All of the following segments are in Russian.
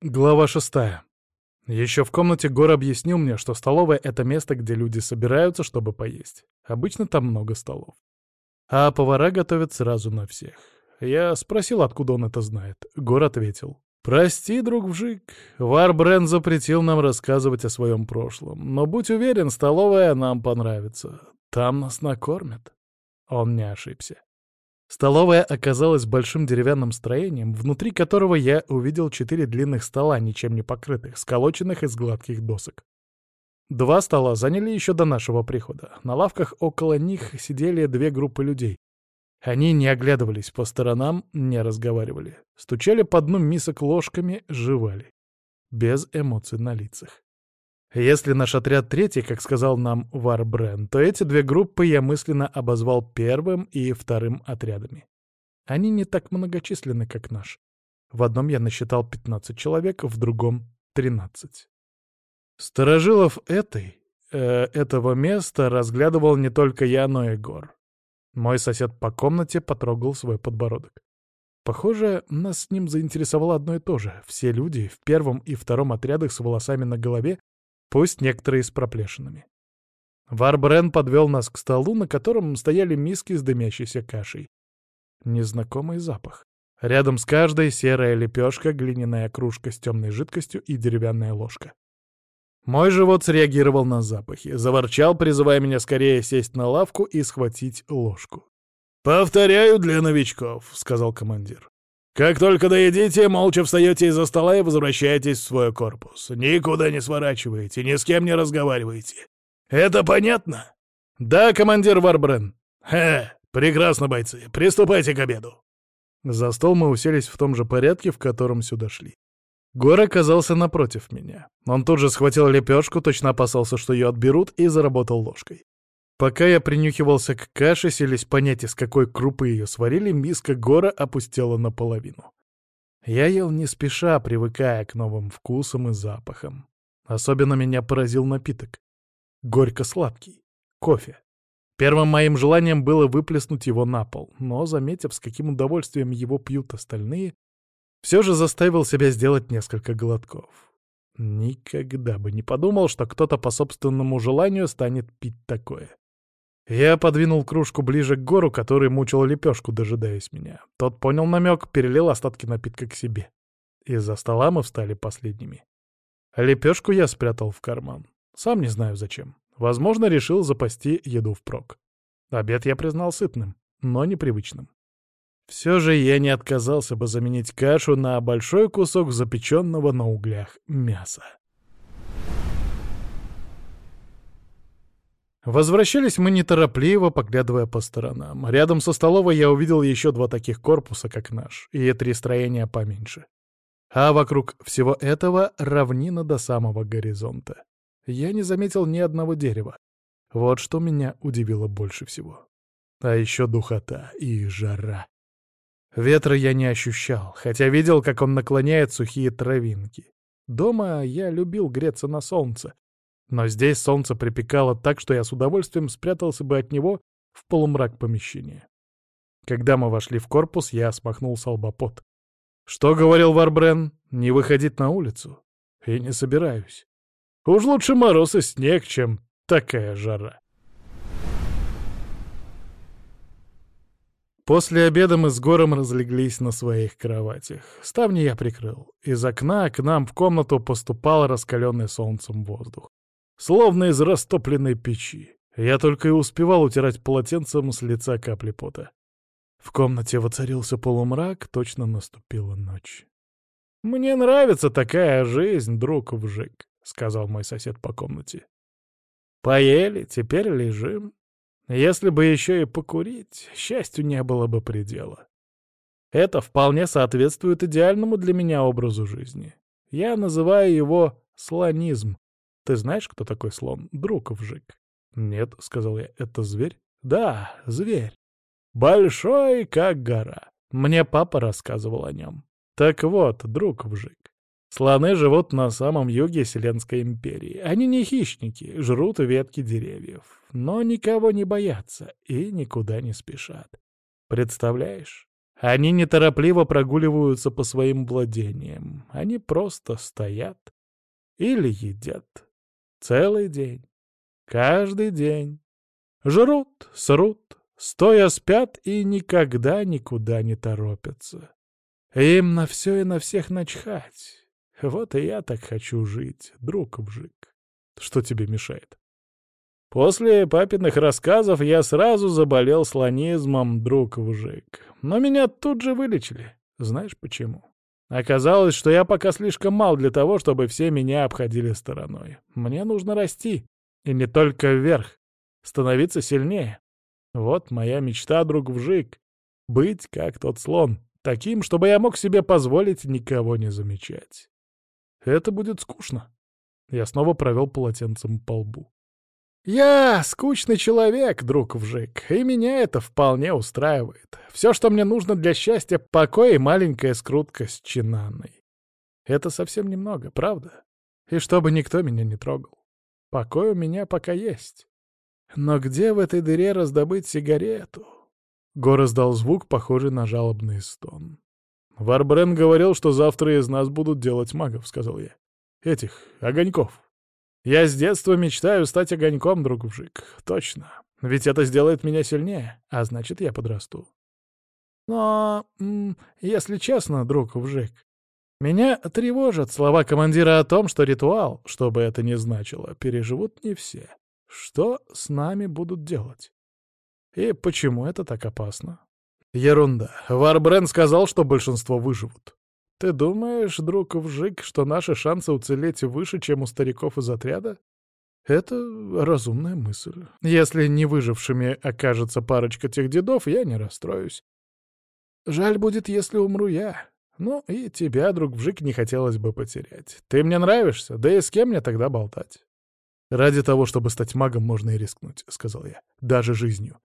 Глава шестая. Еще в комнате Гор объяснил мне, что столовая — это место, где люди собираются, чтобы поесть. Обычно там много столов. А повара готовят сразу на всех. Я спросил, откуда он это знает. Гор ответил. «Прости, друг Вжик, Варбрен запретил нам рассказывать о своем прошлом, но будь уверен, столовая нам понравится. Там нас накормят». Он не ошибся. Столовая оказалась большим деревянным строением, внутри которого я увидел четыре длинных стола, ничем не покрытых, сколоченных из гладких досок. Два стола заняли еще до нашего прихода. На лавках около них сидели две группы людей. Они не оглядывались по сторонам, не разговаривали. Стучали по дну мисок ложками, жевали. Без эмоций на лицах. Если наш отряд третий, как сказал нам Варбрен, то эти две группы я мысленно обозвал первым и вторым отрядами. Они не так многочисленны, как наш. В одном я насчитал 15 человек, в другом — 13. Старожилов этой, э, этого места разглядывал не только я, но и Гор. Мой сосед по комнате потрогал свой подбородок. Похоже, нас с ним заинтересовало одно и то же. Все люди в первом и втором отрядах с волосами на голове пусть некоторые с проплешинами. Варбрен подвел нас к столу, на котором стояли миски с дымящейся кашей. Незнакомый запах. Рядом с каждой серая лепешка, глиняная кружка с темной жидкостью и деревянная ложка. Мой живот среагировал на запахи, заворчал, призывая меня скорее сесть на лавку и схватить ложку. «Повторяю для новичков», — сказал командир. Как только доедите, молча встаете из-за стола и возвращаетесь в свой корпус. Никуда не сворачиваете, ни с кем не разговариваете. Это понятно? Да, командир Варбрен. Хе, прекрасно, бойцы. Приступайте к обеду. За стол мы уселись в том же порядке, в котором сюда шли. Гор оказался напротив меня. Он тут же схватил лепешку, точно опасался, что ее отберут, и заработал ложкой. Пока я принюхивался к каше, селись понять, из какой крупы ее сварили, миска гора опустела наполовину. Я ел не спеша, привыкая к новым вкусам и запахам. Особенно меня поразил напиток. Горько-сладкий. Кофе. Первым моим желанием было выплеснуть его на пол, но, заметив, с каким удовольствием его пьют остальные, все же заставил себя сделать несколько глотков. Никогда бы не подумал, что кто-то по собственному желанию станет пить такое. Я подвинул кружку ближе к гору, который мучил лепешку, дожидаясь меня. Тот понял намек, перелил остатки напитка к себе. Из-за стола мы встали последними. Лепешку я спрятал в карман. Сам не знаю зачем. Возможно, решил запасти еду впрок. Обед я признал сытным, но непривычным. Все же я не отказался бы заменить кашу на большой кусок запеченного на углях мяса. Возвращались мы неторопливо, поглядывая по сторонам. Рядом со столовой я увидел еще два таких корпуса, как наш, и три строения поменьше. А вокруг всего этого равнина до самого горизонта. Я не заметил ни одного дерева. Вот что меня удивило больше всего. А еще духота и жара. Ветра я не ощущал, хотя видел, как он наклоняет сухие травинки. Дома я любил греться на солнце, но здесь солнце припекало так, что я с удовольствием спрятался бы от него в полумрак помещения. Когда мы вошли в корпус, я смахнул с. Что говорил Варбрен? Не выходить на улицу? И не собираюсь. Уж лучше мороз и снег, чем такая жара. После обеда мы с Гором разлеглись на своих кроватях. Ставни я прикрыл. Из окна к нам в комнату поступал раскаленный солнцем воздух словно из растопленной печи. Я только и успевал утирать полотенцем с лица капли пота. В комнате воцарился полумрак, точно наступила ночь. «Мне нравится такая жизнь, друг Вжик», — сказал мой сосед по комнате. «Поели, теперь лежим. Если бы еще и покурить, счастью не было бы предела. Это вполне соответствует идеальному для меня образу жизни. Я называю его слонизм, ты знаешь, кто такой слон? Друг вжик. Нет, — сказал я, — это зверь? Да, зверь. Большой, как гора. Мне папа рассказывал о нем. Так вот, друг вжик. Слоны живут на самом юге Вселенской империи. Они не хищники, жрут ветки деревьев, но никого не боятся и никуда не спешат. Представляешь? Они неторопливо прогуливаются по своим владениям. Они просто стоят или едят. Целый день. Каждый день. Жрут, срут, стоя спят и никогда никуда не торопятся. Им на все и на всех начхать. Вот и я так хочу жить, друг Вжик. Что тебе мешает? После папиных рассказов я сразу заболел слонизмом, друг Вжик. Но меня тут же вылечили. Знаешь почему? Оказалось, что я пока слишком мал для того, чтобы все меня обходили стороной. Мне нужно расти. И не только вверх. Становиться сильнее. Вот моя мечта, друг Вжик. Быть как тот слон. Таким, чтобы я мог себе позволить никого не замечать. Это будет скучно. Я снова провел полотенцем по лбу. Я скучный человек, друг Вжик, и меня это вполне устраивает. Все, что мне нужно для счастья — покой и маленькая скрутка с чинаной. Это совсем немного, правда? И чтобы никто меня не трогал. Покой у меня пока есть. Но где в этой дыре раздобыть сигарету? Гор издал звук, похожий на жалобный стон. «Варбрен говорил, что завтра из нас будут делать магов», — сказал я. «Этих, огоньков». Я с детства мечтаю стать огоньком, друг Вжик. Точно. Ведь это сделает меня сильнее, а значит, я подрасту. Но, если честно, друг Вжик, меня тревожат слова командира о том, что ритуал, что бы это ни значило, переживут не все. Что с нами будут делать? И почему это так опасно? Ерунда. Варбрен сказал, что большинство выживут. Ты думаешь, друг Вжик, что наши шансы уцелеть выше, чем у стариков из отряда? Это разумная мысль. Если не выжившими окажется парочка тех дедов, я не расстроюсь. Жаль будет, если умру я. Ну и тебя, друг Вжик, не хотелось бы потерять. Ты мне нравишься, да и с кем мне тогда болтать? Ради того, чтобы стать магом, можно и рискнуть, — сказал я. Даже жизнью.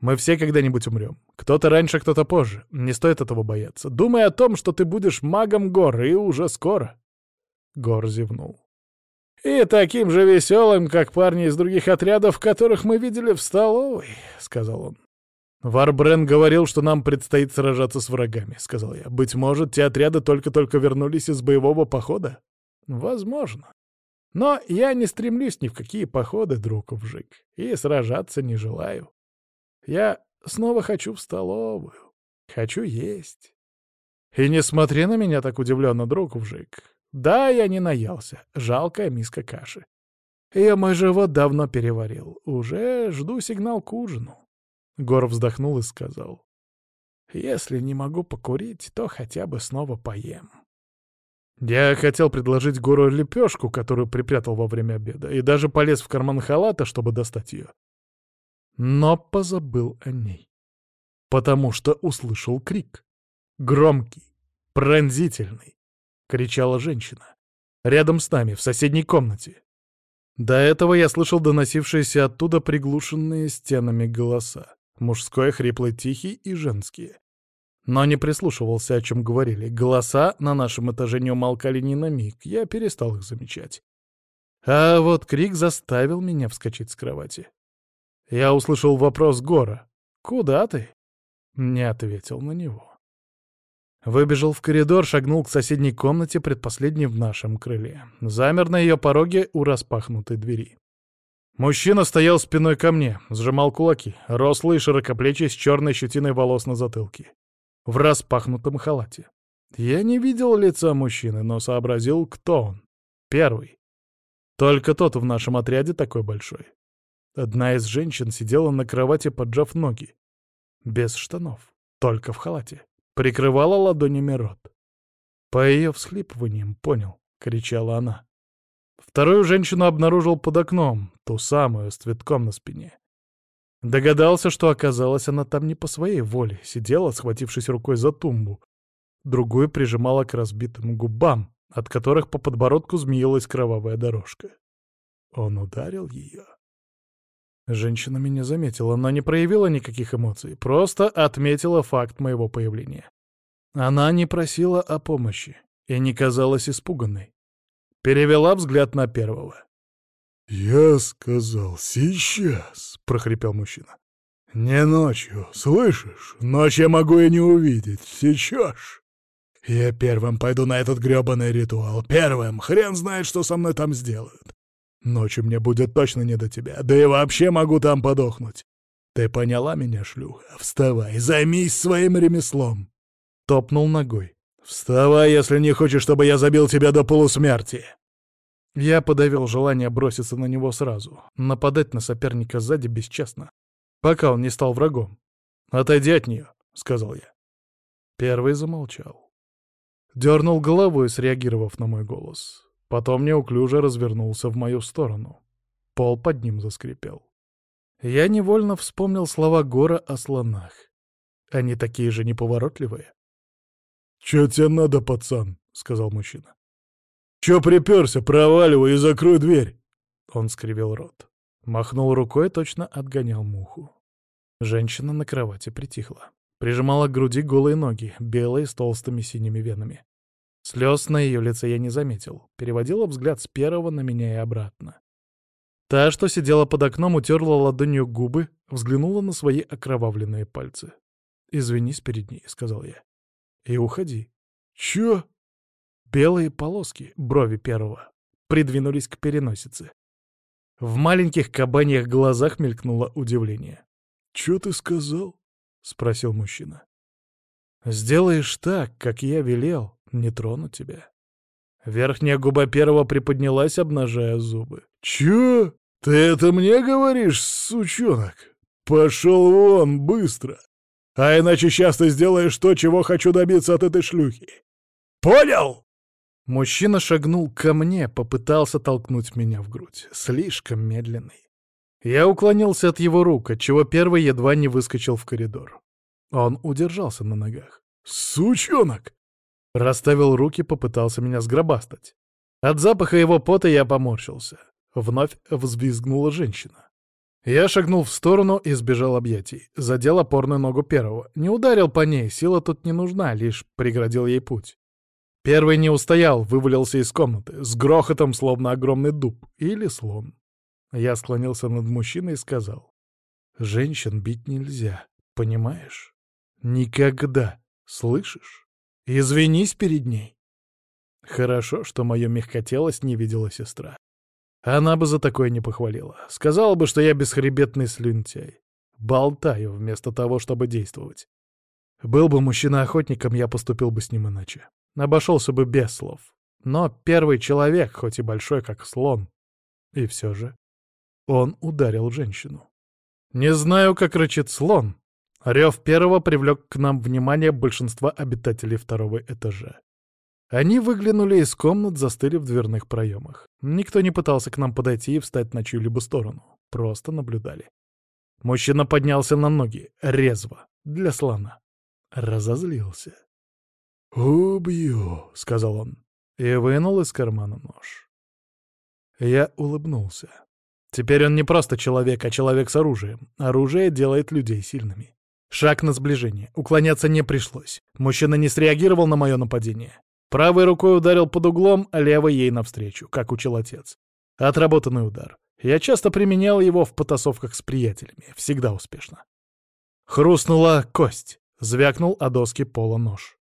Мы все когда-нибудь умрем. Кто-то раньше, кто-то позже. Не стоит этого бояться. Думай о том, что ты будешь магом гор, и уже скоро. Гор зевнул. «И таким же веселым, как парни из других отрядов, которых мы видели в столовой», — сказал он. «Варбрен говорил, что нам предстоит сражаться с врагами», — сказал я. «Быть может, те отряды только-только вернулись из боевого похода?» «Возможно. Но я не стремлюсь ни в какие походы, друг Вжик, и сражаться не желаю. Я снова хочу в столовую. Хочу есть. И не смотри на меня так удивленно, друг Вжик. Да, я не наелся. Жалкая миска каши. Я мой живот давно переварил. Уже жду сигнал к ужину. Гор вздохнул и сказал. Если не могу покурить, то хотя бы снова поем. Я хотел предложить Гору лепешку, которую припрятал во время обеда, и даже полез в карман халата, чтобы достать ее но позабыл о ней. Потому что услышал крик. Громкий, пронзительный. Кричала женщина. Рядом с нами, в соседней комнате. До этого я слышал доносившиеся оттуда приглушенные стенами голоса. Мужской, хриплый, тихий и женские. Но не прислушивался, о чем говорили. Голоса на нашем этаже не умолкали ни на миг. Я перестал их замечать. А вот крик заставил меня вскочить с кровати. Я услышал вопрос Гора. «Куда ты?» Не ответил на него. Выбежал в коридор, шагнул к соседней комнате, предпоследней в нашем крыле. Замер на ее пороге у распахнутой двери. Мужчина стоял спиной ко мне, сжимал кулаки, рослый, широкоплечий, с черной щетиной волос на затылке. В распахнутом халате. Я не видел лица мужчины, но сообразил, кто он. Первый. Только тот в нашем отряде такой большой. Одна из женщин сидела на кровати, поджав ноги. Без штанов, только в халате. Прикрывала ладонями рот. По ее всхлипываниям понял, кричала она. Вторую женщину обнаружил под окном, ту самую, с цветком на спине. Догадался, что оказалась она там не по своей воле, сидела, схватившись рукой за тумбу. Другую прижимала к разбитым губам, от которых по подбородку змеилась кровавая дорожка. Он ударил ее. Женщина меня заметила, но не проявила никаких эмоций, просто отметила факт моего появления. Она не просила о помощи и не казалась испуганной. Перевела взгляд на первого. «Я сказал сейчас», — прохрипел мужчина. «Не ночью, слышишь? Ночь я могу и не увидеть. Сечешь?» «Я первым пойду на этот грёбаный ритуал. Первым! Хрен знает, что со мной там сделают. Ночью мне будет точно не до тебя. Да и вообще могу там подохнуть. Ты поняла меня, шлюха? Вставай, займись своим ремеслом!» Топнул ногой. «Вставай, если не хочешь, чтобы я забил тебя до полусмерти!» Я подавил желание броситься на него сразу, нападать на соперника сзади бесчестно, пока он не стал врагом. «Отойди от нее», — сказал я. Первый замолчал. Дернул головой, среагировав на мой голос. Потом неуклюже развернулся в мою сторону. Пол под ним заскрипел. Я невольно вспомнил слова Гора о слонах. Они такие же неповоротливые. «Чё тебе надо, пацан?» — сказал мужчина. «Чё припёрся? Проваливай и закрой дверь!» Он скривил рот. Махнул рукой, точно отгонял муху. Женщина на кровати притихла. Прижимала к груди голые ноги, белые с толстыми синими венами. Слез на ее лице я не заметил. Переводила взгляд с первого на меня и обратно. Та, что сидела под окном, утерла ладонью губы, взглянула на свои окровавленные пальцы. «Извинись перед ней», — сказал я. И уходи. Чё? Белые полоски, брови первого, придвинулись к переносице. В маленьких кабаньих глазах мелькнуло удивление. «Чё ты сказал?» — спросил мужчина. «Сделаешь так, как я велел, не трону тебя». Верхняя губа первого приподнялась, обнажая зубы. «Чё? Ты это мне говоришь, сучонок? Пошел вон, быстро!» А иначе сейчас ты сделаешь то, чего хочу добиться от этой шлюхи. Понял?» Мужчина шагнул ко мне, попытался толкнуть меня в грудь. Слишком медленный. Я уклонился от его рук, отчего первый едва не выскочил в коридор. Он удержался на ногах. «Сучонок!» Расставил руки, попытался меня сгробастать. От запаха его пота я поморщился. Вновь взвизгнула женщина. Я шагнул в сторону и сбежал объятий. Задел опорную ногу первого. Не ударил по ней, сила тут не нужна, лишь преградил ей путь. Первый не устоял, вывалился из комнаты, с грохотом, словно огромный дуб или слон. Я склонился над мужчиной и сказал. «Женщин бить нельзя, понимаешь? Никогда, слышишь? Извинись перед ней». Хорошо, что мою мягкотелость не видела сестра. Она бы за такое не похвалила. Сказала бы, что я бесхребетный слюнтяй. Болтаю вместо того, чтобы действовать. Был бы мужчина охотником, я поступил бы с ним иначе. Обошелся бы без слов. Но первый человек, хоть и большой, как слон. И все же он ударил женщину. Не знаю, как рычит слон. Рев первого привлек к нам внимание большинства обитателей второго этажа. Они выглянули из комнат, застыли в дверных проемах. Никто не пытался к нам подойти и встать на чью-либо сторону. Просто наблюдали. Мужчина поднялся на ноги, резво, для слона. Разозлился. «Убью», — сказал он, и вынул из кармана нож. Я улыбнулся. Теперь он не просто человек, а человек с оружием. Оружие делает людей сильными. Шаг на сближение. Уклоняться не пришлось. Мужчина не среагировал на мое нападение. Правой рукой ударил под углом, а левой ей навстречу, как учил отец. Отработанный удар. Я часто применял его в потасовках с приятелями, всегда успешно. Хрустнула кость, звякнул о доски пола нож.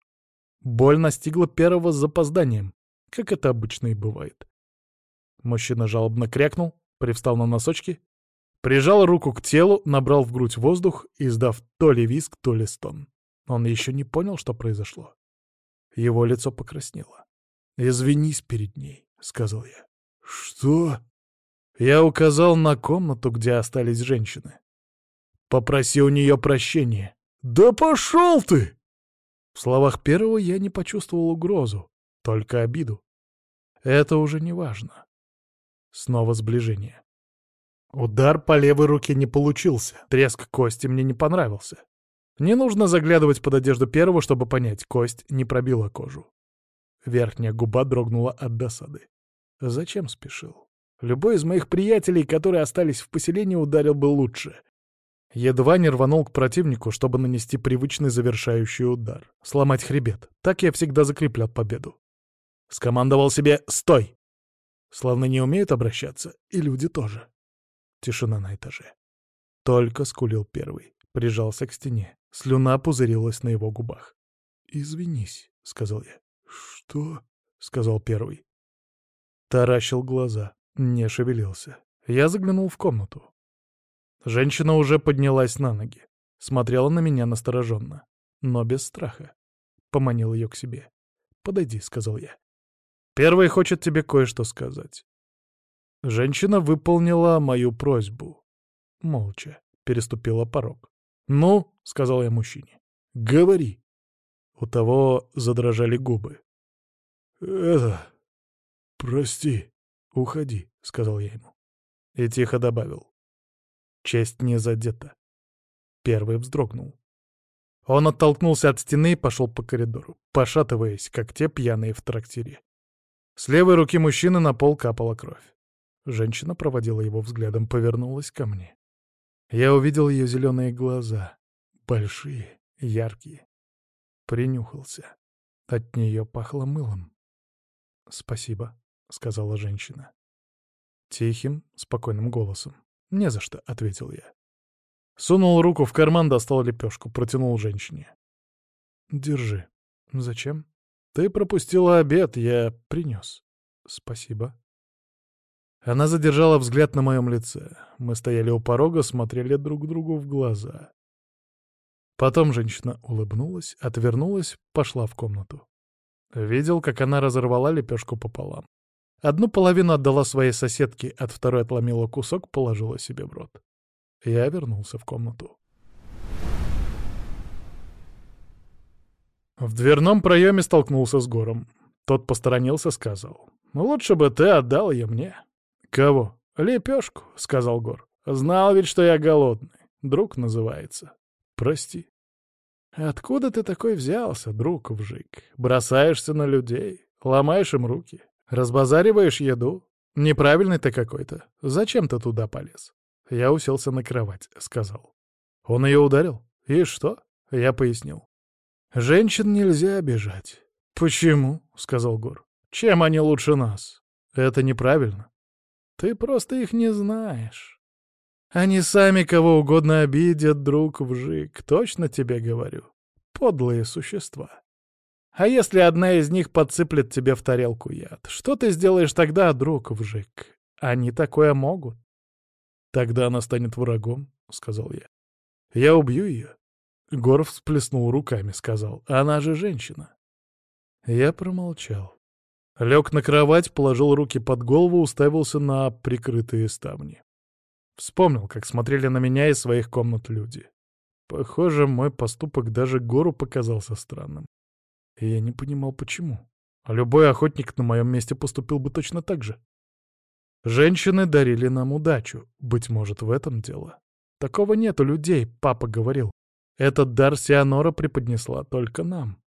Боль настигла первого с запозданием, как это обычно и бывает. Мужчина жалобно крякнул, привстал на носочки, прижал руку к телу, набрал в грудь воздух, издав то ли виск, то ли стон. Он еще не понял, что произошло. Его лицо покраснело. «Извинись перед ней», — сказал я. «Что?» Я указал на комнату, где остались женщины. «Попроси у нее прощения». «Да пошел ты!» В словах первого я не почувствовал угрозу, только обиду. Это уже не важно. Снова сближение. Удар по левой руке не получился, треск кости мне не понравился. Не нужно заглядывать под одежду первого, чтобы понять, кость не пробила кожу. Верхняя губа дрогнула от досады. Зачем спешил? Любой из моих приятелей, которые остались в поселении, ударил бы лучше. Едва не рванул к противнику, чтобы нанести привычный завершающий удар. Сломать хребет. Так я всегда закреплял победу. Скомандовал себе «Стой!». Словно не умеют обращаться, и люди тоже. Тишина на этаже. Только скулил первый. прижался к стене. Слюна пузырилась на его губах. «Извинись», — сказал я. «Что?» — сказал первый. Таращил глаза, не шевелился. Я заглянул в комнату. Женщина уже поднялась на ноги. Смотрела на меня настороженно, но без страха. Поманил ее к себе. «Подойди», — сказал я. «Первый хочет тебе кое-что сказать». Женщина выполнила мою просьбу. Молча переступила порог. «Ну», — сказал я мужчине, — «говори». У того задрожали губы. «Это... прости, уходи», — сказал я ему. И тихо добавил. «Честь не задета». Первый вздрогнул. Он оттолкнулся от стены и пошел по коридору, пошатываясь, как те пьяные в трактире. С левой руки мужчины на пол капала кровь. Женщина проводила его взглядом, повернулась ко мне. Я увидел ее зеленые глаза, большие, яркие. Принюхался. От нее пахло мылом. «Спасибо», — сказала женщина. Тихим, спокойным голосом. «Не за что», — ответил я. Сунул руку в карман, достал лепешку, протянул женщине. «Держи». «Зачем?» «Ты пропустила обед, я принес». «Спасибо». Она задержала взгляд на моем лице. Мы стояли у порога, смотрели друг другу в глаза. Потом женщина улыбнулась, отвернулась, пошла в комнату. Видел, как она разорвала лепешку пополам. Одну половину отдала своей соседке, от второй отломила кусок, положила себе в рот. Я вернулся в комнату. В дверном проеме столкнулся с Гором. Тот посторонился, сказал. «Ну, лучше бы ты отдал ее мне». «Кого?» «Лепешку», — сказал Гор. «Знал ведь, что я голодный. Друг называется». «Прости». «Откуда ты такой взялся, друг Вжик? Бросаешься на людей, ломаешь им руки, разбазариваешь еду? Неправильный ты какой-то. Зачем ты туда полез?» Я уселся на кровать, сказал. «Он ее ударил? И что?» Я пояснил. «Женщин нельзя обижать». «Почему?» — сказал Гор. «Чем они лучше нас?» «Это неправильно. Ты просто их не знаешь. Они сами кого угодно обидят, друг вжик, точно тебе говорю. Подлые существа. А если одна из них подсыплет тебе в тарелку яд, что ты сделаешь тогда, друг вжик? Они такое могут. Тогда она станет врагом, — сказал я. Я убью ее. Гор всплеснул руками, сказал. Она же женщина. Я промолчал. Лег на кровать, положил руки под голову, уставился на прикрытые ставни. Вспомнил, как смотрели на меня из своих комнат люди. Похоже, мой поступок даже гору показался странным. И я не понимал, почему. А любой охотник на моем месте поступил бы точно так же. Женщины дарили нам удачу. Быть может, в этом дело. Такого нет у людей, папа говорил. Этот дар Сианора преподнесла только нам.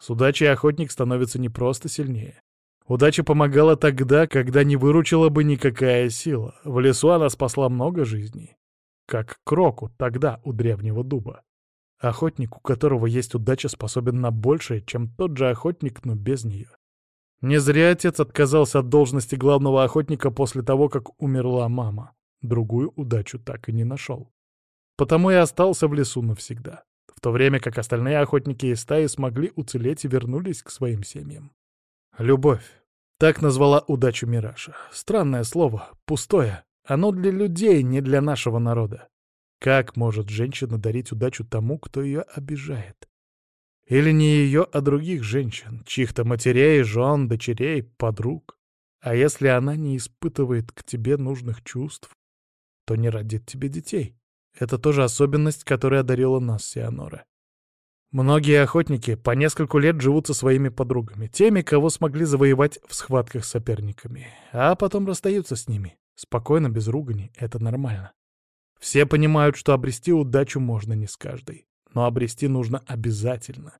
С удачей охотник становится не просто сильнее, Удача помогала тогда, когда не выручила бы никакая сила. В лесу она спасла много жизней. Как Кроку тогда у древнего дуба. Охотник, у которого есть удача, способен на большее, чем тот же охотник, но без нее. Не зря отец отказался от должности главного охотника после того, как умерла мама. Другую удачу так и не нашел. Потому и остался в лесу навсегда, в то время как остальные охотники из стаи смогли уцелеть и вернулись к своим семьям. Любовь. Так назвала удачу Мираша. Странное слово, пустое. Оно для людей, не для нашего народа. Как может женщина дарить удачу тому, кто ее обижает? Или не ее, а других женщин, чьих-то матерей, жен, дочерей, подруг? А если она не испытывает к тебе нужных чувств, то не родит тебе детей. Это тоже особенность, которая одарила нас Сианора. Многие охотники по нескольку лет живут со своими подругами, теми, кого смогли завоевать в схватках с соперниками, а потом расстаются с ними. Спокойно, без ругани, это нормально. Все понимают, что обрести удачу можно не с каждой, но обрести нужно обязательно.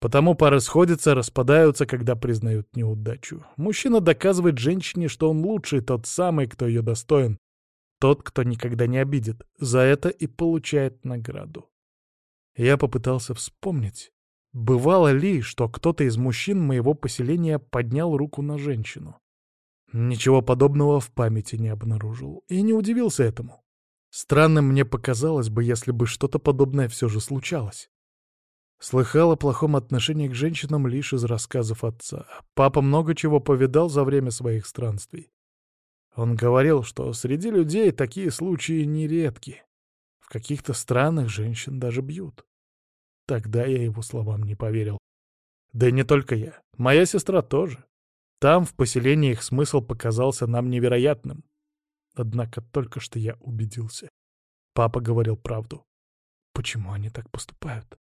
Потому пары сходятся, распадаются, когда признают неудачу. Мужчина доказывает женщине, что он лучший, тот самый, кто ее достоин, тот, кто никогда не обидит, за это и получает награду. Я попытался вспомнить, бывало ли, что кто-то из мужчин моего поселения поднял руку на женщину. Ничего подобного в памяти не обнаружил и не удивился этому. Странным мне показалось бы, если бы что-то подобное все же случалось. Слыхал о плохом отношении к женщинам лишь из рассказов отца. Папа много чего повидал за время своих странствий. Он говорил, что среди людей такие случаи нередки. В каких-то странах женщин даже бьют. Тогда я его словам не поверил. Да и не только я. Моя сестра тоже. Там, в поселении, их смысл показался нам невероятным. Однако только что я убедился. Папа говорил правду. Почему они так поступают?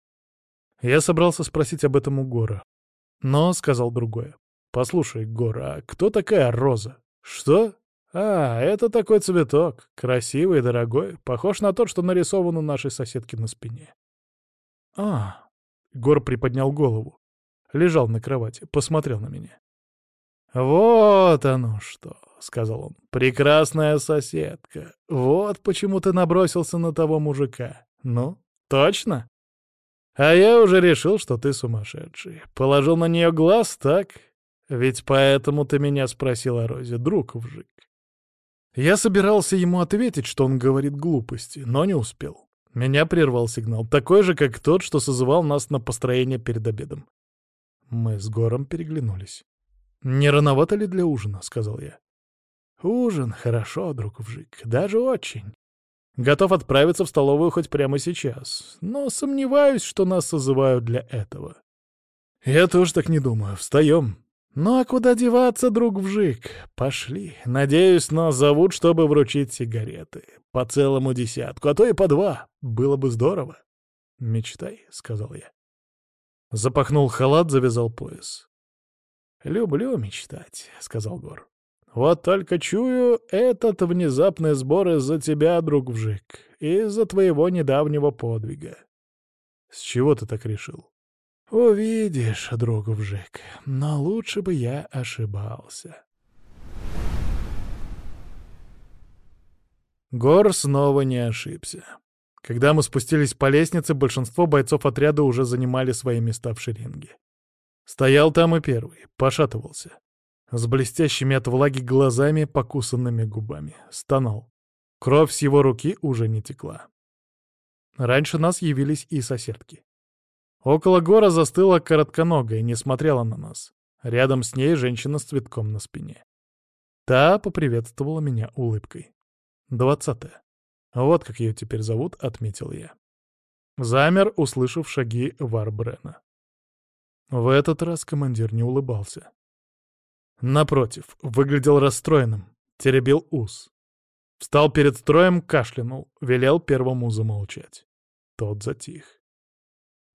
Я собрался спросить об этом у Гора. Но сказал другое. «Послушай, Гора, а кто такая Роза?» «Что? А, это такой цветок. Красивый дорогой. Похож на тот, что нарисован у нашей соседки на спине». «А...» Гор приподнял голову. Лежал на кровати, посмотрел на меня. «Вот оно что!» — сказал он. «Прекрасная соседка. Вот почему ты набросился на того мужика. Ну, точно?» А я уже решил, что ты сумасшедший. Положил на нее глаз, так? Ведь поэтому ты меня спросил о Розе, друг вжик. Я собирался ему ответить, что он говорит глупости, но не успел. Меня прервал сигнал, такой же, как тот, что созывал нас на построение перед обедом. Мы с Гором переглянулись. «Не рановато ли для ужина?» — сказал я. «Ужин хорошо, друг вжик, даже очень. Готов отправиться в столовую хоть прямо сейчас, но сомневаюсь, что нас созывают для этого. Я тоже так не думаю. Встаем. Ну а куда деваться, друг вжик? Пошли. Надеюсь, нас зовут, чтобы вручить сигареты. По целому десятку, а то и по два. Было бы здорово. Мечтай, — сказал я. Запахнул халат, завязал пояс. «Люблю мечтать», — сказал Гор. Вот только чую, этот внезапный сбор из-за тебя, друг Вжик, из-за твоего недавнего подвига. С чего ты так решил? Увидишь, друг Вжик, но лучше бы я ошибался. Гор снова не ошибся. Когда мы спустились по лестнице, большинство бойцов отряда уже занимали свои места в шеренге. Стоял там и первый, пошатывался с блестящими от влаги глазами, покусанными губами. Стонал. Кровь с его руки уже не текла. Раньше нас явились и соседки. Около гора застыла коротконогая не смотрела на нас. Рядом с ней женщина с цветком на спине. Та поприветствовала меня улыбкой. Двадцатая. Вот как ее теперь зовут, отметил я. Замер, услышав шаги Варбрена. В этот раз командир не улыбался. Напротив, выглядел расстроенным, теребил ус. Встал перед строем, кашлянул, велел первому замолчать. Тот затих.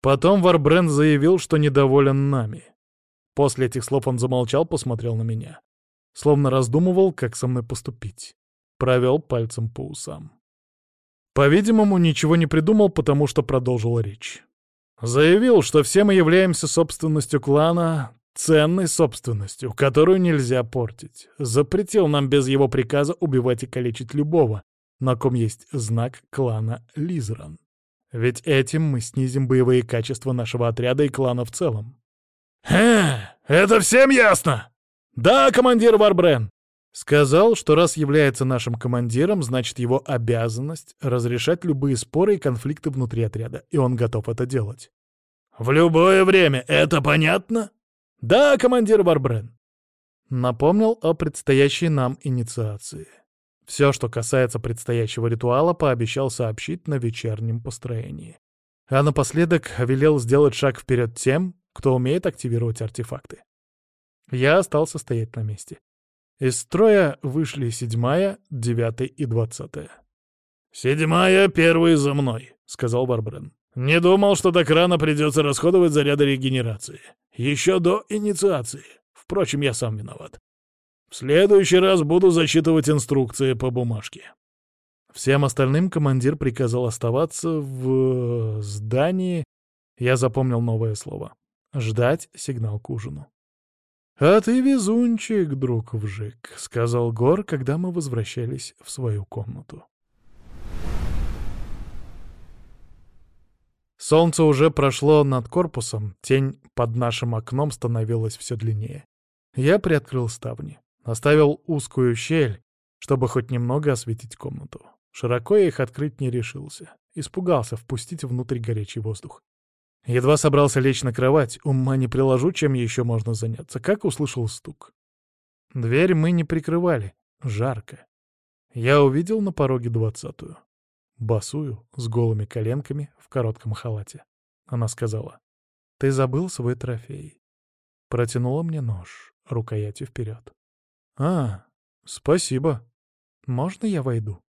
Потом Варбрен заявил, что недоволен нами. После этих слов он замолчал, посмотрел на меня. Словно раздумывал, как со мной поступить. Провел пальцем по усам. По-видимому, ничего не придумал, потому что продолжил речь. Заявил, что все мы являемся собственностью клана, ценной собственностью, которую нельзя портить. Запретил нам без его приказа убивать и калечить любого, на ком есть знак клана Лизран. Ведь этим мы снизим боевые качества нашего отряда и клана в целом. «Э, это всем ясно?» «Да, командир Варбрен!» Сказал, что раз является нашим командиром, значит его обязанность разрешать любые споры и конфликты внутри отряда, и он готов это делать. «В любое время, это понятно?» «Да, командир Варбрен!» Напомнил о предстоящей нам инициации. Все, что касается предстоящего ритуала, пообещал сообщить на вечернем построении. А напоследок велел сделать шаг вперед тем, кто умеет активировать артефакты. Я остался стоять на месте. Из строя вышли седьмая, девятая и двадцатая. «Седьмая, первый за мной», — сказал Барбрен. «Не думал, что так рано придется расходовать заряды регенерации. Еще до инициации. Впрочем, я сам виноват. В следующий раз буду зачитывать инструкции по бумажке. Всем остальным командир приказал оставаться в здании. Я запомнил новое слово. Ждать сигнал к ужину. «А ты везунчик, друг Вжик», — сказал Гор, когда мы возвращались в свою комнату. Солнце уже прошло над корпусом, тень под нашим окном становилась все длиннее. Я приоткрыл ставни, оставил узкую щель, чтобы хоть немного осветить комнату. Широко я их открыть не решился. Испугался впустить внутрь горячий воздух. Едва собрался лечь на кровать, ума не приложу, чем еще можно заняться, как услышал стук. Дверь мы не прикрывали, жарко. Я увидел на пороге двадцатую. Босую, с голыми коленками, в коротком халате. Она сказала, «Ты забыл свой трофей». Протянула мне нож, рукоятью вперед. «А, спасибо. Можно я войду?»